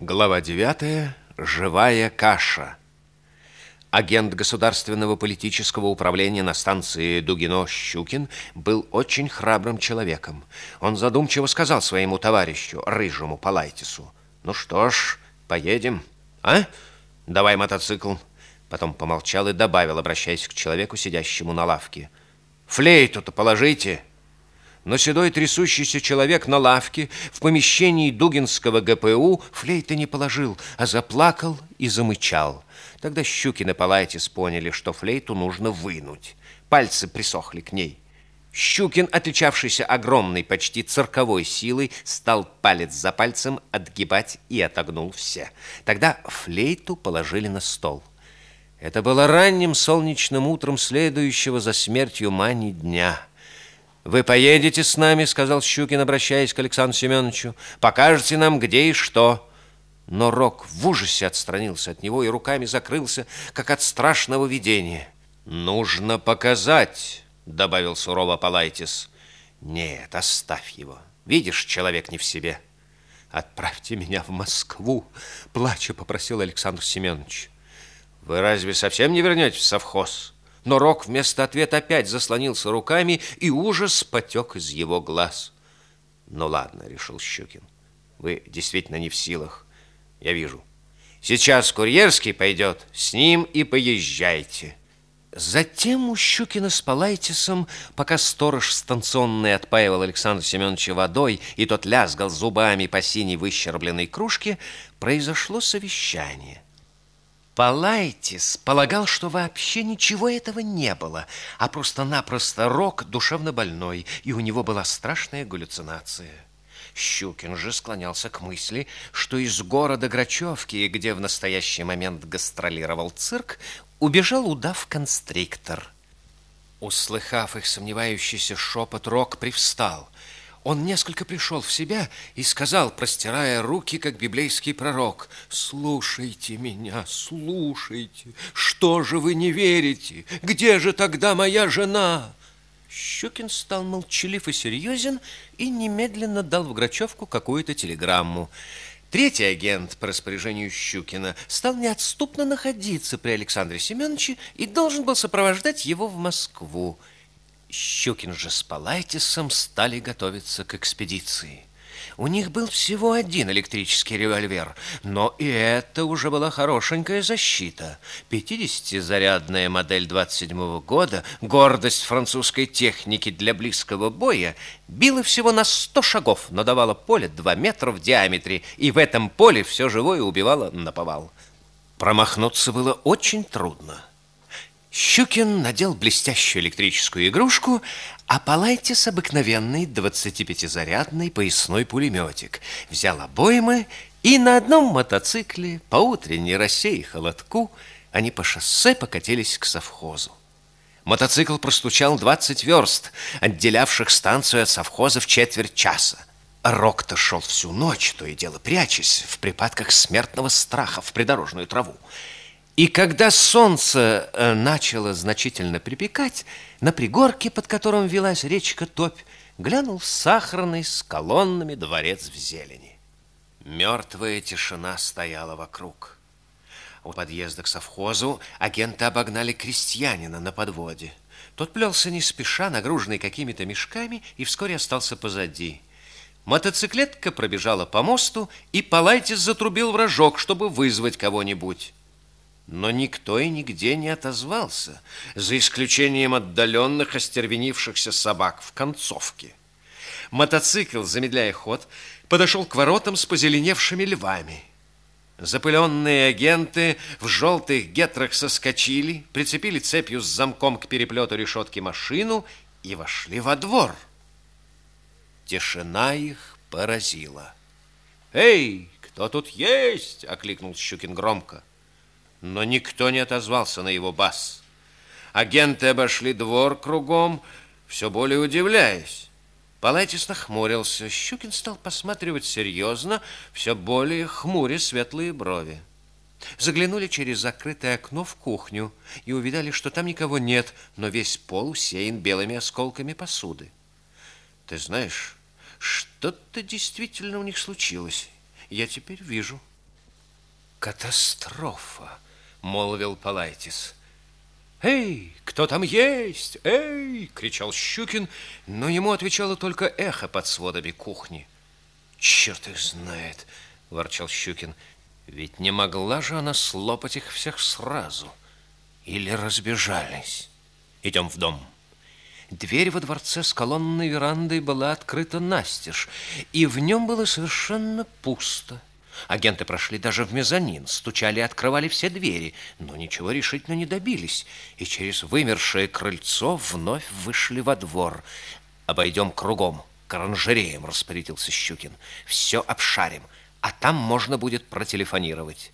Глава 9. Живая каша. Агент государственного политического управления на станции Дугино-Щукин был очень храбрым человеком. Он задумчиво сказал своему товарищу, рыжему Палайтису, «Ну что ж, поедем, а? Давай мотоцикл». Потом помолчал и добавил, обращаясь к человеку, сидящему на лавке, «Флейту-то положите». Но седой трясущийся человек на лавке в помещении Дугинского ГПУ флейты не положил, а заплакал и замычал. Тогда Щукин и Палайтис поняли, что флейту нужно вынуть. Пальцы присохли к ней. Щукин, отличавшийся огромной, почти цирковой силой, стал палец за пальцем отгибать и отогнул все. Тогда флейту положили на стол. Это было ранним солнечным утром следующего за смертью Мани дня – «Вы поедете с нами», — сказал Щукин, обращаясь к Александру Семеновичу. «Покажете нам, где и что». Но Рок в ужасе отстранился от него и руками закрылся, как от страшного видения. «Нужно показать», — добавил сурово Палайтис. «Нет, оставь его. Видишь, человек не в себе». «Отправьте меня в Москву», — плача попросил Александр Семенович. «Вы разве совсем не вернетесь в совхоз?» Но Рок вместо ответа опять заслонился руками, и ужас потек из его глаз. «Ну ладно», — решил Щукин, — «вы действительно не в силах. Я вижу. Сейчас курьерский пойдет, с ним и поезжайте». Затем у Щукина с Палайтисом, пока сторож станционный отпаивал Александра Семеновича водой, и тот лязгал зубами по синей выщербленной кружке, произошло совещание – Палайтис полагал, что вообще ничего этого не было, а просто-напросто Рок душевно больной, и у него была страшная галлюцинация. Щукин же склонялся к мысли, что из города Грачевки, где в настоящий момент гастролировал цирк, убежал удав-констриктор. Услыхав их сомневающийся шепот, Рок привстал – он несколько пришел в себя и сказал, простирая руки, как библейский пророк, «Слушайте меня, слушайте, что же вы не верите? Где же тогда моя жена?» Щукин стал молчалив и серьезен и немедленно дал в Грачевку какую-то телеграмму. Третий агент по распоряжению Щукина стал неотступно находиться при Александре Семеновиче и должен был сопровождать его в Москву. Щукин же с Палайтисом стали готовиться к экспедиции. У них был всего один электрический револьвер, но и это уже была хорошенькая защита. 50-зарядная модель 27 -го года, гордость французской техники для близкого боя, била всего на 100 шагов, но давала поле 2 метра в диаметре, и в этом поле все живое убивало на повал. Промахнуться было очень трудно. Щукин надел блестящую электрическую игрушку, а Палайтис обыкновенный 25-зарядный поясной пулеметик. Взял обоймы и на одном мотоцикле по утренней росе и холодку они по шоссе покатились к совхозу. Мотоцикл простучал 20 верст, отделявших станцию от совхоза в четверть часа. Рок-то шел всю ночь, то и дело прячась в припадках смертного страха в придорожную траву. И когда солнце э, начало значительно припекать, на пригорке, под которым велась речка Топь, глянул сахарный с колоннами дворец в зелени. Мертвая тишина стояла вокруг. У подъезда к совхозу агенты обогнали крестьянина на подводе. Тот плелся не спеша, нагруженный какими-то мешками, и вскоре остался позади. Мотоциклетка пробежала по мосту, и Палайтис затрубил в рожок, чтобы вызвать кого-нибудь но никто и нигде не отозвался, за исключением отдаленных остервенившихся собак в концовке. Мотоцикл, замедляя ход, подошел к воротам с позеленевшими львами. Запыленные агенты в желтых гетрах соскочили, прицепили цепью с замком к переплету решетки машину и вошли во двор. Тишина их поразила. «Эй, кто тут есть?» — окликнул Щукин громко но никто не отозвался на его бас. Агенты обошли двор кругом, все более удивляясь. Палатис нахмурился. Щукин стал посматривать серьезно, все более хмуря светлые брови. Заглянули через закрытое окно в кухню и увидали, что там никого нет, но весь пол усеян белыми осколками посуды. Ты знаешь, что-то действительно у них случилось. Я теперь вижу. Катастрофа, молвил Палайтис. «Эй, кто там есть? Эй!» — кричал Щукин, но ему отвечало только эхо под сводами кухни. «Черт их знает!» — ворчал Щукин. «Ведь не могла же она слопать их всех сразу. Или разбежались. Идем в дом». Дверь во дворце с колонной верандой была открыта настежь, и в нем было совершенно пусто. Агенты прошли даже в мезонин, стучали и открывали все двери, но ничего решительно не добились, и через вымершее крыльцо вновь вышли во двор. «Обойдем кругом, к оранжереям», — распорядился Щукин. «Все обшарим, а там можно будет протелефонировать».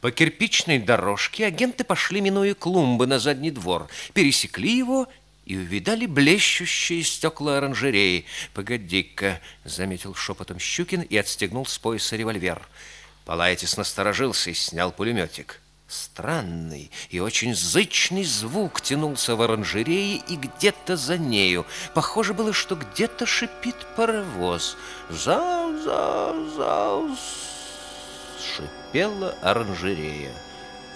По кирпичной дорожке агенты пошли, минуя клумбы на задний двор, пересекли его и увидали блещущие стекла оранжереи. «Погоди-ка», — заметил шепотом Щукин и отстегнул с пояса револьвер. Палайтис насторожился и снял пулеметик. Странный и очень зычный звук тянулся в оранжерее и где-то за нею. Похоже было, что где-то шипит паровоз. «Зау, зау, зау!» шипела оранжерея.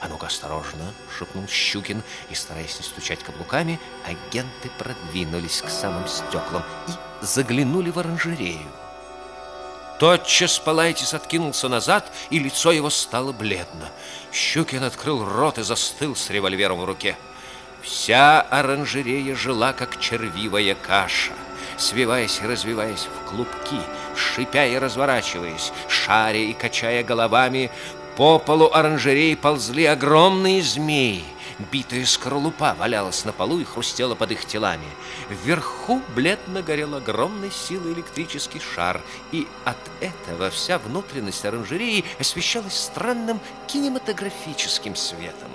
«А ну-ка, осторожно!» — шепнул Щукин, и, стараясь не стучать каблуками, агенты продвинулись к самым стеклам и заглянули в оранжерею. Тотчас Палайтис откинулся назад, и лицо его стало бледно. Щукин открыл рот и застыл с револьвером в руке. Вся оранжерея жила, как червивая каша, свиваясь и развиваясь в клубки, шипя и разворачиваясь, шаря и качая головами, по полу оранжереи ползли огромные змеи. Битая скорлупа валялась на полу и хрустела под их телами. Вверху бледно горел огромной силой электрический шар, и от этого вся внутренность оранжереи освещалась странным кинематографическим светом.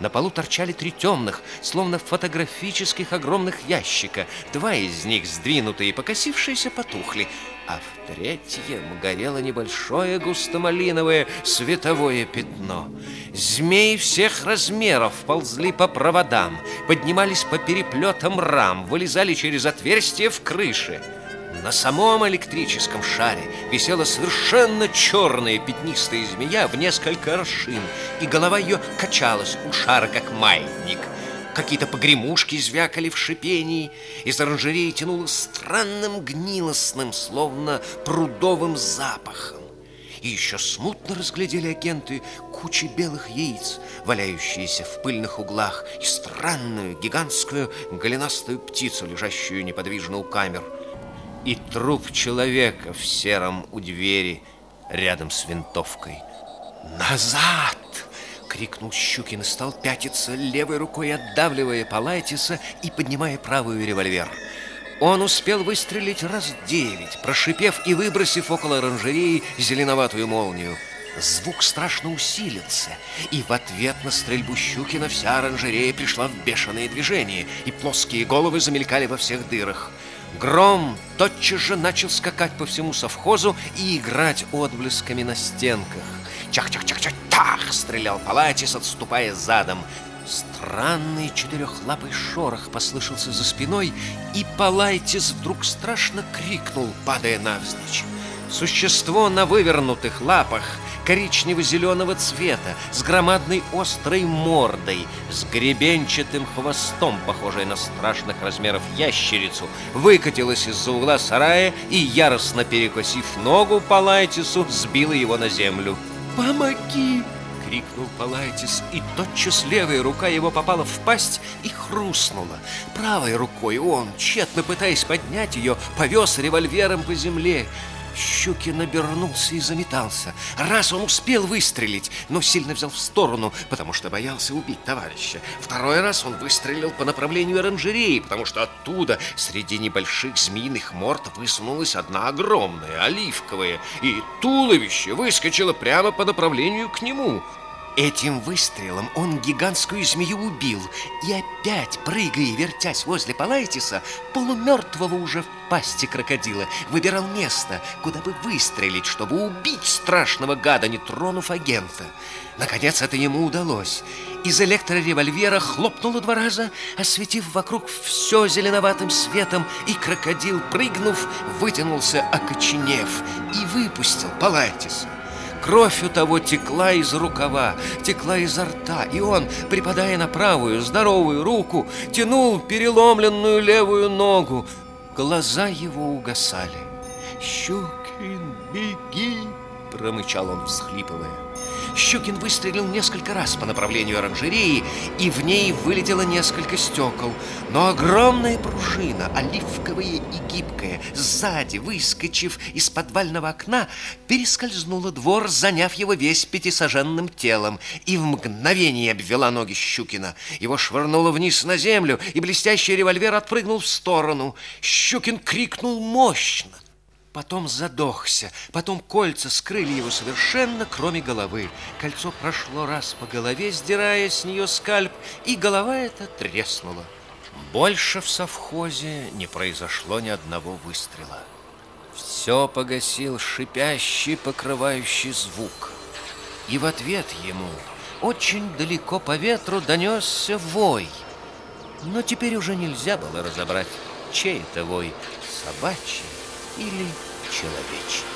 На полу торчали три темных, словно фотографических огромных ящика. Два из них, сдвинутые и покосившиеся, потухли, а в третьем горело небольшое густомалиновое световое пятно. Змеи всех размеров ползли по проводам, поднимались по переплетам рам, вылезали через отверстия в крыше. На самом электрическом шаре висела совершенно черная пятнистая змея в несколько аршин, и голова ее качалась у шара, как маятник. Какие-то погремушки звякали в шипении, из оранжереи тянуло странным гнилостным, словно прудовым запахом. И еще смутно разглядели агенты кучи белых яиц, валяющиеся в пыльных углах, и странную гигантскую голенастую птицу, лежащую неподвижно у камер – и труп человека в сером у двери рядом с винтовкой. «Назад!» — крикнул Щукин и стал пятиться, левой рукой отдавливая Палайтиса и поднимая правую револьвер. Он успел выстрелить раз девять, прошипев и выбросив около оранжереи зеленоватую молнию. Звук страшно усилился, и в ответ на стрельбу Щукина вся оранжерея пришла в бешеное движение, и плоские головы замелькали во всех дырах. Гром тотчас же начал скакать по всему совхозу и играть отблесками на стенках. Чах-чах-чах-чах-тах! Стрелял Палатис, отступая задом. Странный четырехлапый шорох послышался за спиной, и Палайтис вдруг страшно крикнул, падая навзничь. Существо на вывернутых лапах коричнево-зеленого цвета, с громадной острой мордой, с гребенчатым хвостом, похожей на страшных размеров ящерицу, выкатилась из-за угла сарая и, яростно перекосив ногу Палайтису, сбила его на землю. «Помоги!» — крикнул Палайтис, и тотчас левая рука его попала в пасть и хрустнула. Правой рукой он, тщетно пытаясь поднять ее, повез револьвером по земле. Щукин обернулся и заметался. Раз он успел выстрелить, но сильно взял в сторону, потому что боялся убить товарища. Второй раз он выстрелил по направлению оранжереи, потому что оттуда, среди небольших змеиных морд, высунулась одна огромная, оливковая, и туловище выскочило прямо по направлению к нему. Этим выстрелом он гигантскую змею убил и опять, прыгая и вертясь возле Палайтиса, полумертвого уже в пасти крокодила, выбирал место, куда бы выстрелить, чтобы убить страшного гада, не тронув агента. Наконец это ему удалось. Из электроревольвера хлопнуло два раза, осветив вокруг все зеленоватым светом, и крокодил, прыгнув, вытянулся, окоченев, и выпустил Палайтиса. Кровь у того текла из рукава, текла изо рта, и он, припадая на правую, здоровую руку, тянул переломленную левую ногу. Глаза его угасали. «Щукин, беги!» – промычал он, всхлипывая. Щукин выстрелил несколько раз по направлению оранжереи, и в ней вылетело несколько стекол. Но огромная пружина, оливковая и гибкая, сзади, выскочив из подвального окна, перескользнула двор, заняв его весь пятисоженным телом, и в мгновение обвела ноги Щукина. Его швырнуло вниз на землю, и блестящий револьвер отпрыгнул в сторону. Щукин крикнул мощно потом задохся, потом кольца скрыли его совершенно, кроме головы. Кольцо прошло раз по голове, сдирая с нее скальп, и голова эта треснула. Больше в совхозе не произошло ни одного выстрела. Все погасил шипящий, покрывающий звук. И в ответ ему очень далеко по ветру донесся вой. Но теперь уже нельзя было разобрать, чей это вой, собачий или человечий.